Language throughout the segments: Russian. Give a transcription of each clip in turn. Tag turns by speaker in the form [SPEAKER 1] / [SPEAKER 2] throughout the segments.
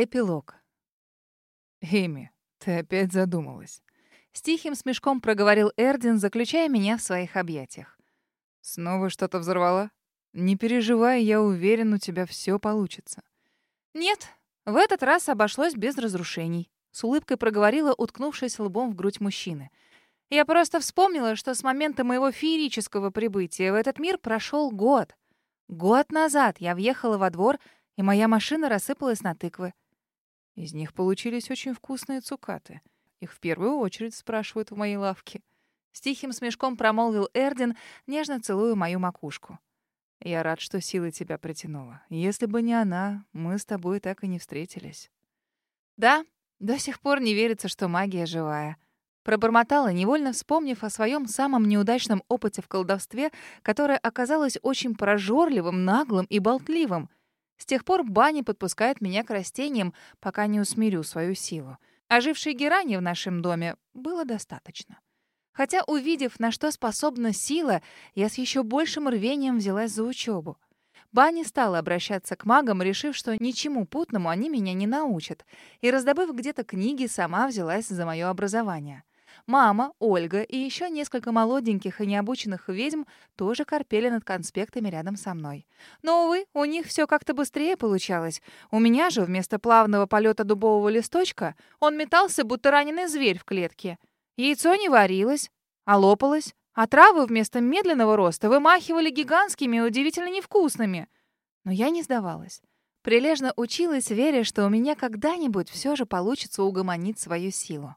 [SPEAKER 1] Эпилог.
[SPEAKER 2] «Эми, ты опять задумалась».
[SPEAKER 1] С тихим смешком проговорил Эрдин, заключая меня в своих объятиях.
[SPEAKER 2] «Снова что-то взорвала? Не переживай, я уверен, у тебя все получится».
[SPEAKER 1] «Нет, в этот раз обошлось без разрушений», — с улыбкой проговорила, уткнувшись лбом в грудь мужчины. «Я просто вспомнила, что с момента моего феерического прибытия в этот мир прошел год. Год назад я въехала во двор, и моя машина рассыпалась на тыквы.
[SPEAKER 2] Из них получились очень вкусные цукаты. Их в первую очередь спрашивают в моей лавке.
[SPEAKER 1] С тихим смешком промолвил Эрдин, нежно целуя мою макушку.
[SPEAKER 2] Я рад, что сила тебя притянула. Если бы не она, мы с тобой так и не встретились.
[SPEAKER 1] Да, до сих пор не верится, что магия живая. Пробормотала, невольно вспомнив о своем самом неудачном опыте в колдовстве, которое оказалось очень прожорливым, наглым и болтливым. С тех пор Бани подпускает меня к растениям, пока не усмирю свою силу. Ожившей герани в нашем доме было достаточно. Хотя, увидев, на что способна сила, я с еще большим рвением взялась за учебу. Бани стала обращаться к магам, решив, что ничему путному они меня не научат, и, раздобыв где-то книги, сама взялась за мое образование. Мама, Ольга и еще несколько молоденьких и необученных ведьм тоже корпели над конспектами рядом со мной. Но, увы, у них все как-то быстрее получалось. У меня же вместо плавного полета дубового листочка он метался, будто раненый зверь в клетке. Яйцо не варилось, а лопалось, а травы вместо медленного роста вымахивали гигантскими и удивительно невкусными. Но я не сдавалась. Прилежно училась, веря, что у меня когда-нибудь все же получится угомонить свою силу.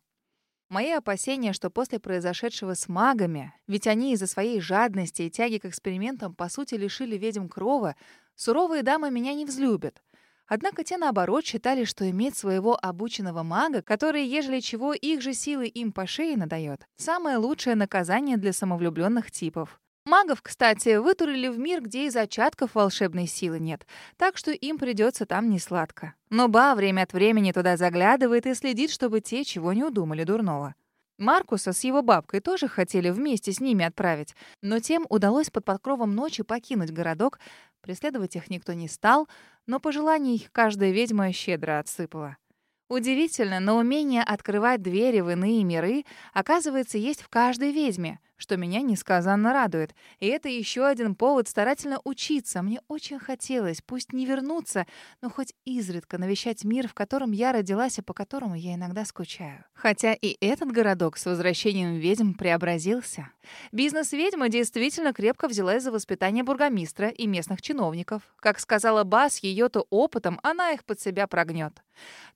[SPEAKER 1] Мои опасения, что после произошедшего с магами, ведь они из-за своей жадности и тяги к экспериментам по сути лишили ведьм крова, суровые дамы меня не взлюбят. Однако те, наоборот, считали, что иметь своего обученного мага, который, ежели чего, их же силы им по шее надает, самое лучшее наказание для самовлюбленных типов. Магов, кстати, вытурили в мир, где и зачатков волшебной силы нет, так что им придется там несладко. Но Ба время от времени туда заглядывает и следит, чтобы те чего не удумали дурного. Маркуса с его бабкой тоже хотели вместе с ними отправить, но тем удалось под покровом ночи покинуть городок. Преследовать их никто не стал, но пожеланий каждая ведьма щедро отсыпала. Удивительно, но умение открывать двери в иные миры, оказывается, есть в каждой ведьме — что меня несказанно радует. И это еще один повод старательно учиться. Мне очень хотелось, пусть не вернуться, но хоть изредка навещать мир, в котором я родилась и по которому я иногда скучаю. Хотя и этот городок с возвращением ведьм преобразился. Бизнес-ведьма действительно крепко взялась за воспитание бургомистра и местных чиновников. Как сказала Бас, ее-то опытом она их под себя прогнет.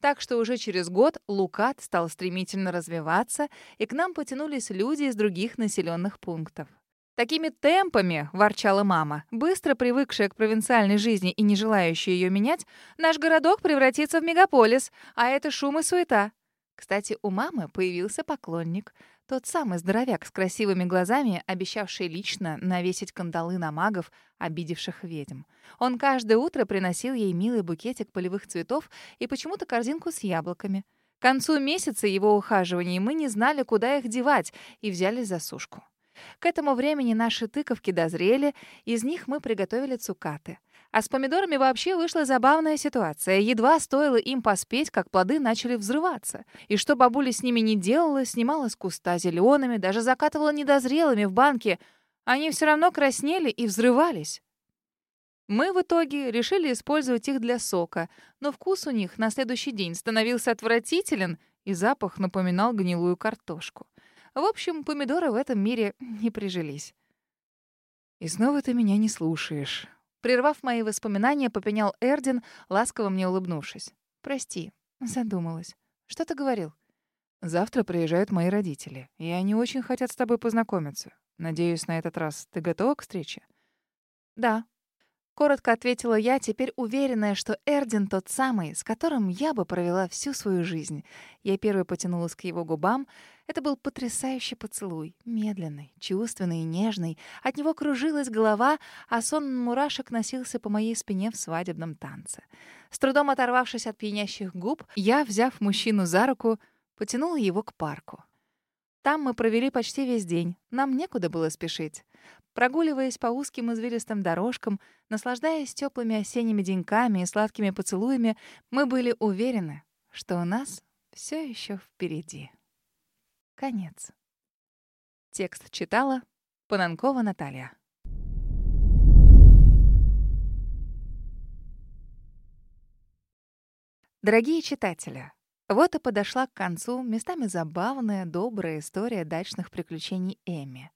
[SPEAKER 1] Так что уже через год Лукат стал стремительно развиваться, и к нам потянулись люди из других населенных пунктов. «Такими темпами», — ворчала мама, быстро привыкшая к провинциальной жизни и не желающая ее менять, «наш городок превратится в мегаполис, а это шум и суета». Кстати, у мамы появился поклонник — тот самый здоровяк с красивыми глазами, обещавший лично навесить кандалы на магов, обидевших ведьм. Он каждое утро приносил ей милый букетик полевых цветов и почему-то корзинку с яблоками. Концу месяца его ухаживаний мы не знали, куда их девать, и взялись за сушку. К этому времени наши тыковки дозрели, из них мы приготовили цукаты. А с помидорами вообще вышла забавная ситуация. Едва стоило им поспеть, как плоды начали взрываться. И что бабуля с ними не делала, снимала с куста зелеными, даже закатывала недозрелыми в банке. Они все равно краснели и взрывались. Мы в итоге решили использовать их для сока, но вкус у них на следующий день становился отвратителен, и запах напоминал гнилую картошку. В общем, помидоры в этом мире не прижились.
[SPEAKER 2] «И снова ты меня не слушаешь»,
[SPEAKER 1] Прервав мои воспоминания, попенял Эрдин, ласково мне улыбнувшись. «Прости, задумалась. Что ты говорил?»
[SPEAKER 2] «Завтра приезжают мои родители, и они очень хотят с тобой познакомиться. Надеюсь, на этот раз ты готова к встрече?»
[SPEAKER 1] «Да», Коротко ответила я, теперь уверенная, что Эрдин тот самый, с которым я бы провела всю свою жизнь. Я первой потянулась к его губам. Это был потрясающий поцелуй, медленный, чувственный и нежный. От него кружилась голова, а сон мурашек носился по моей спине в свадебном танце. С трудом оторвавшись от пьянящих губ, я, взяв мужчину за руку, потянула его к парку. Там мы провели почти весь день. Нам некуда было спешить. Прогуливаясь по узким извилистым дорожкам, наслаждаясь теплыми осенними деньками и сладкими поцелуями, мы были уверены, что у нас все еще впереди. Конец. Текст читала Пананкова Наталья. Дорогие читатели, вот и подошла к концу местами забавная, добрая история дачных приключений Эми.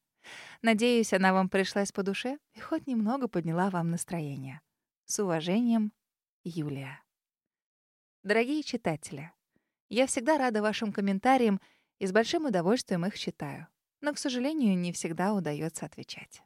[SPEAKER 1] Надеюсь, она вам пришлась по душе и хоть немного подняла вам настроение. С уважением, Юлия. Дорогие читатели, я всегда рада вашим комментариям и с большим удовольствием их читаю. Но, к сожалению, не всегда удается отвечать.